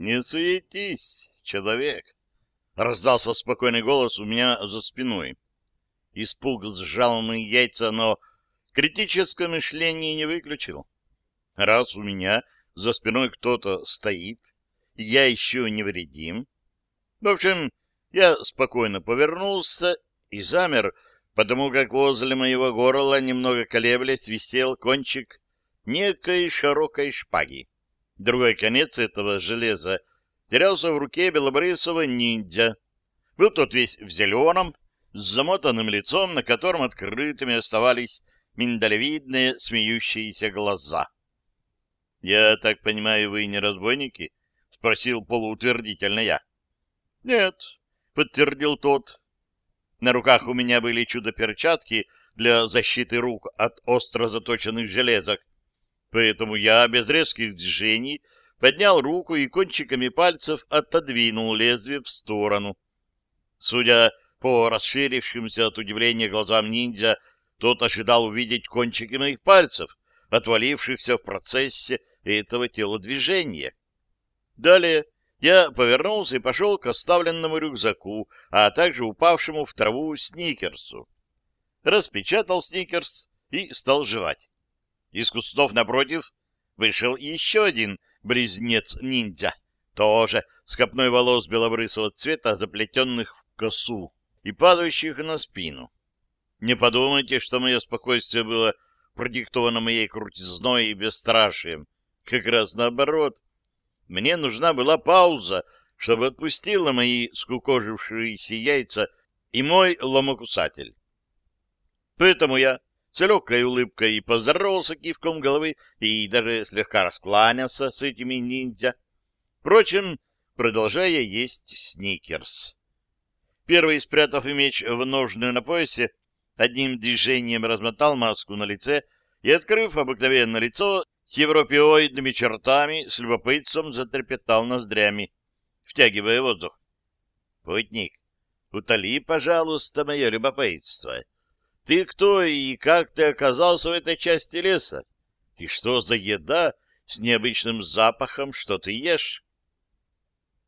Не суетись, человек. Раздался спокойный голос у меня за спиной. Испуг сжал мои яйца, но критическое мышление не выключил. Раз у меня за спиной кто-то стоит, я еще не вредим. В общем, я спокойно повернулся и замер, потому как возле моего горла, немного колеблясь, висел кончик некой широкой шпаги. Другой конец этого железа терялся в руке белобрысого ниндзя. Был тот весь в зеленом, с замотанным лицом, на котором открытыми оставались миндалевидные смеющиеся глаза. — Я так понимаю, вы не разбойники? — спросил полуутвердительно я. — Нет, — подтвердил тот. На руках у меня были чудо-перчатки для защиты рук от остро заточенных железок, поэтому я без резких движений поднял руку и кончиками пальцев отодвинул лезвие в сторону. Судя по расширившимся от удивления глазам ниндзя, тот ожидал увидеть кончики моих пальцев, отвалившихся в процессе этого телодвижения. Далее я повернулся и пошел к оставленному рюкзаку, а также упавшему в траву сникерсу. Распечатал сникерс и стал жевать. Из кустов напротив вышел еще один близнец-ниндзя, тоже с копной волос белобрысого цвета, заплетенных в косу и падающих на спину. Не подумайте, что мое спокойствие было продиктовано моей крутизной и бесстрашием. Как раз наоборот. Мне нужна была пауза, чтобы отпустила мои скукожившиеся яйца и мой ломокусатель. Поэтому я с легкой улыбкой и поздоровался кивком головы и даже слегка раскланялся с этими ниндзя. Впрочем, продолжая есть сникерс. Первый, спрятав меч в ножны на поясе, одним движением размотал маску на лице и, открыв обыкновенное лицо с европеоидными чертами, с любопытством затрепетал ноздрями, втягивая воздух. — Путник, утоли, пожалуйста, мое любопытство. Ты кто и как ты оказался в этой части леса? И что за еда с необычным запахом, что ты ешь?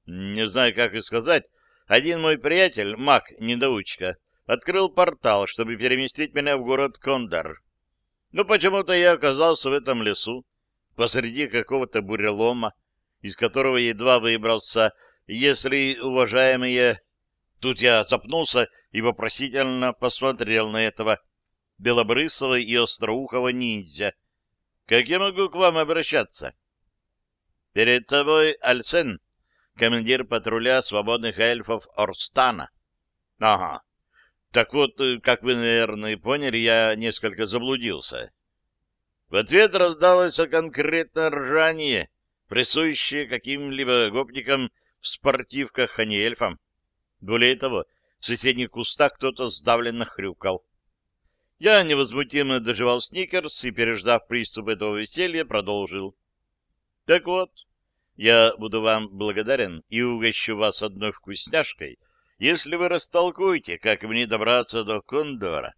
Не знаю, как и сказать. Один мой приятель, маг-недоучка, открыл портал, чтобы переместить меня в город Кондар. Но почему-то я оказался в этом лесу, посреди какого-то бурелома, из которого едва выбрался, если уважаемые... Тут я запнулся и вопросительно посмотрел на этого белобрысого и остроухого ниндзя. «Как я могу к вам обращаться?» «Перед тобой Альцен, командир патруля свободных эльфов Орстана». «Ага. Так вот, как вы, наверное, поняли, я несколько заблудился». В ответ раздалось конкретное ржание, присущее каким-либо гопникам в спортивках, а не эльфам. Более того, в соседних кустах кто-то сдавленно хрюкал. Я невозмутимо доживал сникерс и, переждав приступ этого веселья, продолжил. Так вот, я буду вам благодарен и угощу вас одной вкусняшкой, если вы растолкуете, как мне добраться до Кондора.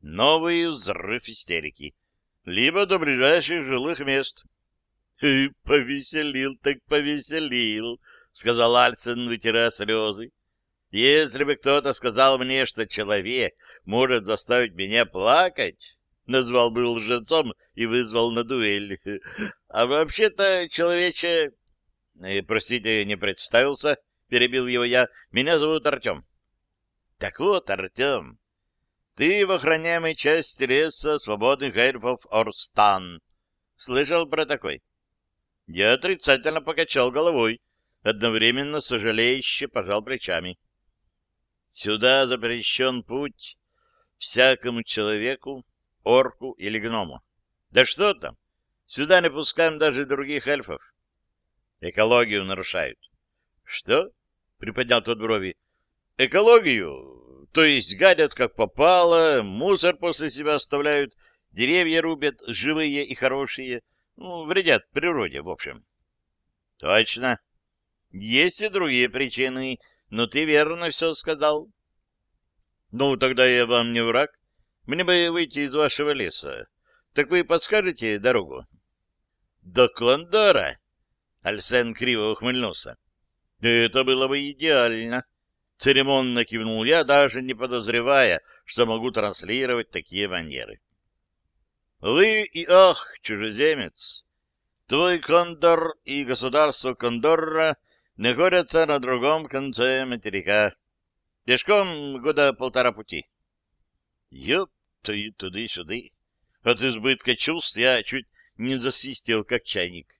Новый взрыв истерики. Либо до ближайших жилых мест. — Повеселил так повеселил, — сказал Альсен, вытирая слезы. Если бы кто-то сказал мне, что человек может заставить меня плакать, назвал бы лжецом и вызвал на дуэль. А вообще-то, человече... Э, простите, не представился, перебил его я. Меня зовут Артем. Так вот, Артем, ты в охраняемой части леса свободных эльфов Орстан. Слышал про такой? Я отрицательно покачал головой, одновременно сожалеюще пожал плечами. Сюда запрещен путь всякому человеку, орку или гному. Да что там? Сюда не пускаем даже других эльфов. Экологию нарушают. Что? Приподнял тот брови. Экологию? То есть гадят как попало, мусор после себя оставляют, деревья рубят, живые и хорошие. Ну, вредят природе, в общем. Точно. Есть и другие причины, ну, ты верно все сказал. Ну, тогда я вам не враг. Мне бы выйти из вашего леса. Так вы подскажете дорогу? До Кландора. Альсен криво ухмыльнулся. Это было бы идеально. Церемонно кивнул я, даже не подозревая, что могу транслировать такие манеры. Вы и ах, чужеземец! Твой кондор и государство Кондорра находятся на другом конце материка. Пешком года полтора пути. Ёпта и туды-сюды. От избытка чувств я чуть не засвистел, как чайник.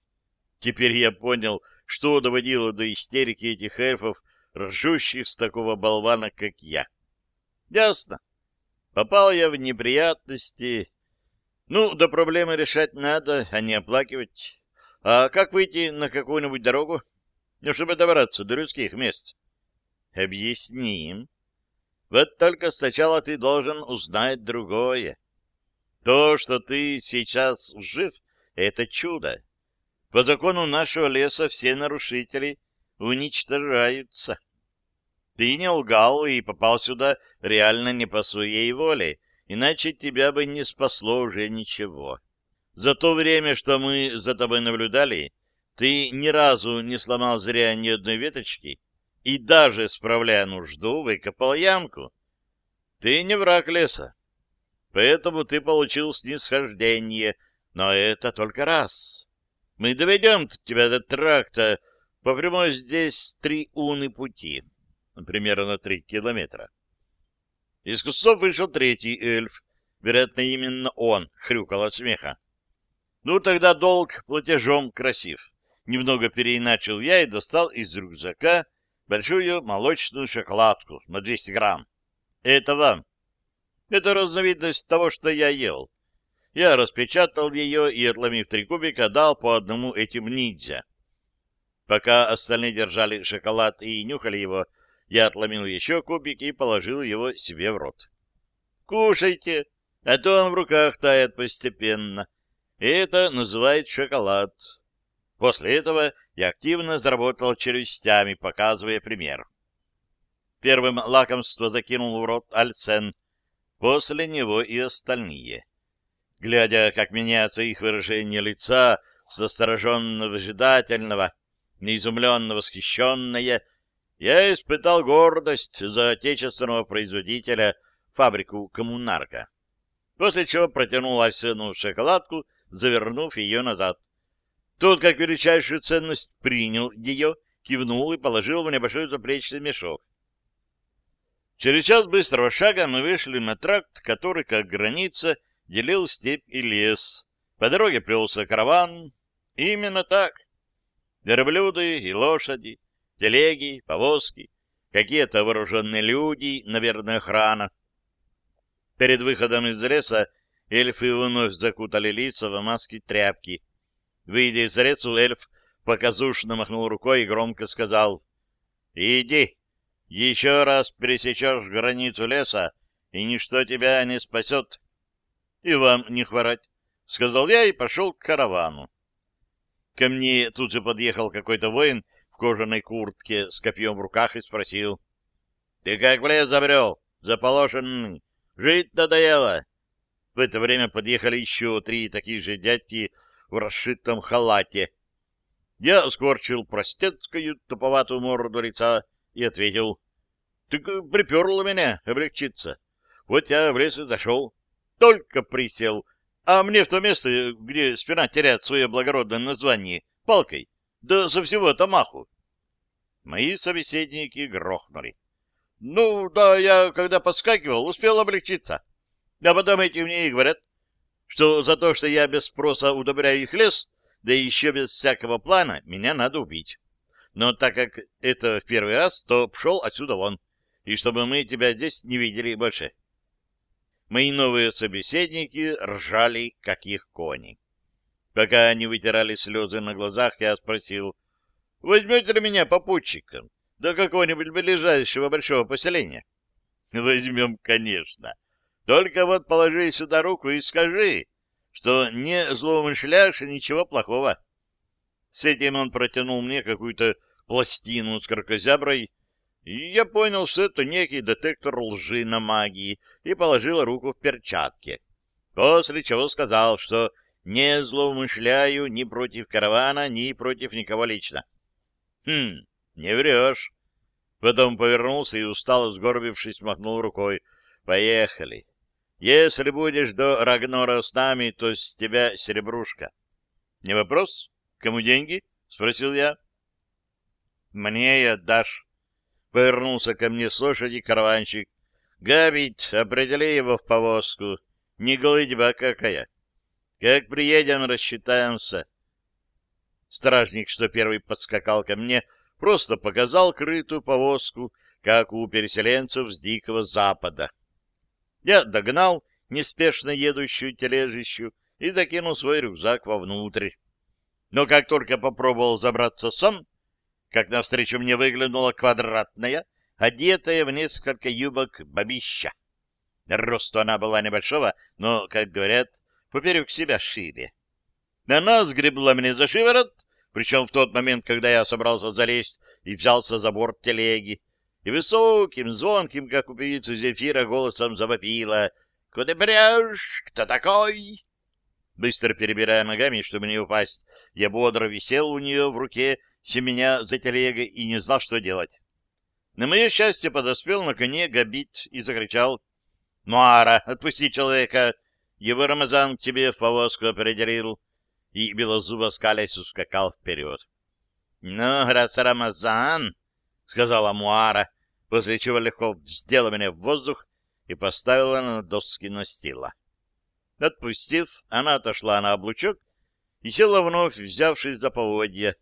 Теперь я понял, что доводило до истерики этих эльфов, ржущих с такого болвана, как я. Ясно. Попал я в неприятности. Ну, до проблемы решать надо, а не оплакивать. А как выйти на какую-нибудь дорогу? Ну, чтобы добраться до людских мест. Объясним. Вот только сначала ты должен узнать другое. То, что ты сейчас жив, — это чудо. По закону нашего леса все нарушители уничтожаются. Ты не лгал и попал сюда реально не по своей воле, иначе тебя бы не спасло уже ничего. За то время, что мы за тобой наблюдали, ты ни разу не сломал зря ни одной веточки и даже, справляя нужду, выкопал ямку. Ты не враг леса, поэтому ты получил снисхождение, но это только раз. Мы доведем тебя до тракта, по прямой здесь три уны пути, примерно три километра. Из кустов вышел третий эльф, вероятно, именно он хрюкал от смеха. Ну, тогда долг платежом красив. Немного переиначил я и достал из рюкзака большую молочную шоколадку на 200 грамм. Это вам. Это разновидность того, что я ел. Я распечатал ее и, отломив три кубика, дал по одному этим ниндзя. Пока остальные держали шоколад и нюхали его, я отломил еще кубик и положил его себе в рот. «Кушайте, а то он в руках тает постепенно. Это называют шоколад». После этого я активно заработал челюстями, показывая пример. Первым лакомство закинул в рот Альцен, после него и остальные. Глядя, как меняется их выражение лица с настороженно-выжидательного, неизумленно-восхищенное, я испытал гордость за отечественного производителя фабрику «Коммунарка», после чего протянул Арсену шоколадку, завернув ее назад. Тот, как величайшую ценность, принял ее, кивнул и положил в небольшой заплечный мешок. Через час быстрого шага мы вышли на тракт, который, как граница, делил степь и лес. По дороге плелся караван. Именно так. Верблюды и лошади, телеги, повозки, какие-то вооруженные люди, наверное, охрана. Перед выходом из леса эльфы вновь закутали лица в маски тряпки. Выйдя из лесу, эльф показушно махнул рукой и громко сказал «Иди, еще раз пересечешь границу леса, и ничто тебя не спасет. И вам не хворать, — сказал я и пошел к каравану. Ко мне тут же подъехал какой-то воин в кожаной куртке с копьем в руках и спросил. — Ты как в лес забрел? Заполошенный. Жить надоело. В это время подъехали еще три таких же дядьки в расшитом халате. Я скорчил простецкую туповатую морду лица и ответил. Так приперло меня облегчиться. Вот я в лес и зашел. Только присел. А мне в то место, где спина теряет свое благородное название, палкой, да со всего-то маху. Мои собеседники грохнули. Ну, да, я, когда подскакивал, успел облегчиться. А потом эти мне и говорят, что за то, что я без спроса удобряю их лес, да еще без всякого плана, меня надо убить. Но так как это в первый раз, то пшел отсюда вон и чтобы мы тебя здесь не видели больше. Мои новые собеседники ржали, как их кони. Пока они вытирали слезы на глазах, я спросил, возьмете ли меня попутчиком до какого-нибудь ближайшего большого поселения? Возьмем, конечно. Только вот положи сюда руку и скажи, что не злоумышляешь и ничего плохого. С этим он протянул мне какую-то пластину с кракозяброй, и я понял, что это некий детектор лжи на магии, и положил руку в перчатке. После чего сказал, что не злоумышляю ни против каравана, ни против никого лично. Хм, не врешь. Потом повернулся и устало сгорбившись махнул рукой. Поехали. Если будешь до Рагнора с нами, то с тебя серебрушка. Не вопрос? Кому деньги? Спросил я. Мне и отдашь. Повернулся ко мне с лошади караванщик. Габит, определи его в повозку. Не голыдьба какая. Как приедем, рассчитаемся. Стражник, что первый подскакал ко мне, просто показал крытую повозку, как у переселенцев с Дикого Запада. Я догнал неспешно едущую тележищу и докинул свой рюкзак вовнутрь. Но как только попробовал забраться сам, как навстречу мне выглянула квадратная, одетая в несколько юбок бабища. Росту она была небольшого, но, как говорят, поперек себя шире. Она сгребла мне за шиворот, причем в тот момент, когда я собрался залезть и взялся за борт телеги, и высоким, звонким, как у певицы Зефира, голосом завопила «Куда брешь? Кто такой?» Быстро перебирая ногами, чтобы не упасть, я бодро висел у нее в руке, семеня за телегой, и не знал, что делать. На мое счастье подоспел на коне Габит и закричал «Муара, отпусти человека! Его Рамазан к тебе в повозку определил!» И белозубо скалясь ускакал вперед. «Ну, раз Рамазан!» — сказала Муара, после чего легко вздела меня в воздух и поставила на доски настила. Отпустив, она отошла на облучок и села вновь, взявшись за поводья.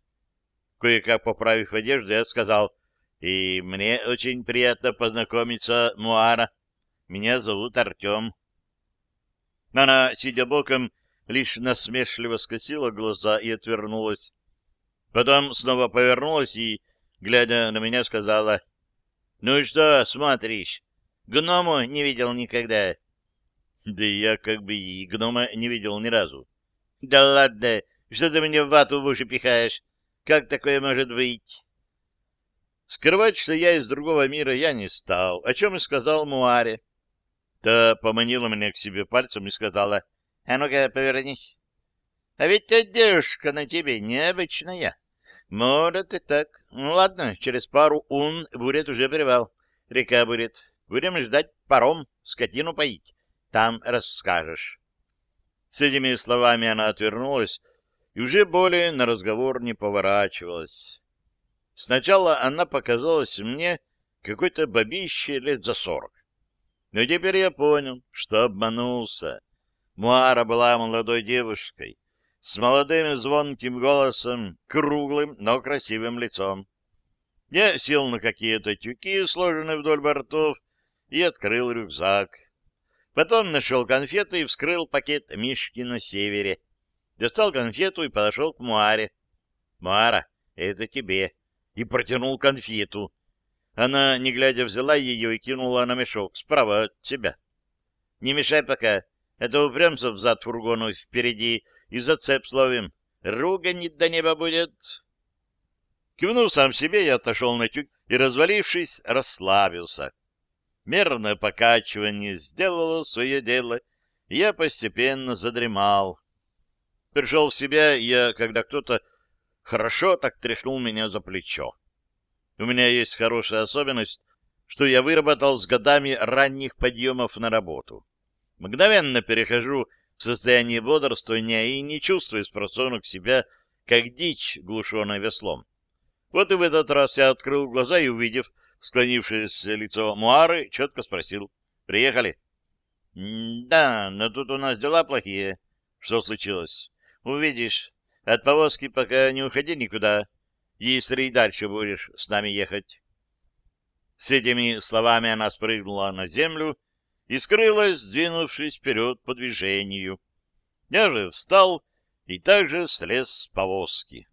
Кое-как поправив одежду, я сказал, «И мне очень приятно познакомиться, Муара. Меня зовут Артем». Она, сидя боком, лишь насмешливо скосила глаза и отвернулась. Потом снова повернулась и, глядя на меня, сказала, «Ну и что смотришь? Гному не видел никогда». Да я как бы и гнома не видел ни разу. «Да ладно, что ты мне вату в уши пихаешь? Как такое может быть?» Скрывать, что я из другого мира, я не стал, о чем и сказал Муаре. Та поманила меня к себе пальцем и сказала, «А ну-ка, повернись. А ведь одежка на тебе необычная. Может и так. Ну ладно, через пару ун будет уже привал. Река будет. Будем ждать паром, скотину поить. Там расскажешь. С этими словами она отвернулась и уже более на разговор не поворачивалась. Сначала она показалась мне какой-то бабище лет за сорок. Но теперь я понял, что обманулся. Муара была молодой девушкой, с молодым звонким голосом, круглым, но красивым лицом. Я сел на какие-то тюки, сложенные вдоль бортов, и открыл рюкзак. Потом нашел конфеты и вскрыл пакет Мишки на севере. Достал конфету и подошел к Муаре. «Муара, это тебе!» И протянул конфету. Она, не глядя, взяла ее и кинула на мешок справа от себя. «Не мешай пока, это упремся взад фургону впереди и зацеп словим. Ругань до неба будет. Кивнув сам себе, я отошел на тюк и, развалившись, расслабился. Мерное покачивание сделало свое дело, и я постепенно задремал. Пришел в себя я, когда кто-то хорошо так тряхнул меня за плечо. У меня есть хорошая особенность, что я выработал с годами ранних подъемов на работу. Мгновенно перехожу в состоянии бодрствования и не чувствую спросонок себя, как дичь, глушенная веслом. Вот и в этот раз я открыл глаза и, увидев склонившееся лицо Муары, четко спросил. «Приехали?» «Да, но тут у нас дела плохие». «Что случилось?» «Увидишь. От повозки пока не уходи никуда, если и дальше будешь с нами ехать». С этими словами она спрыгнула на землю и скрылась, сдвинувшись вперед по движению. Я же встал и также слез с повозки.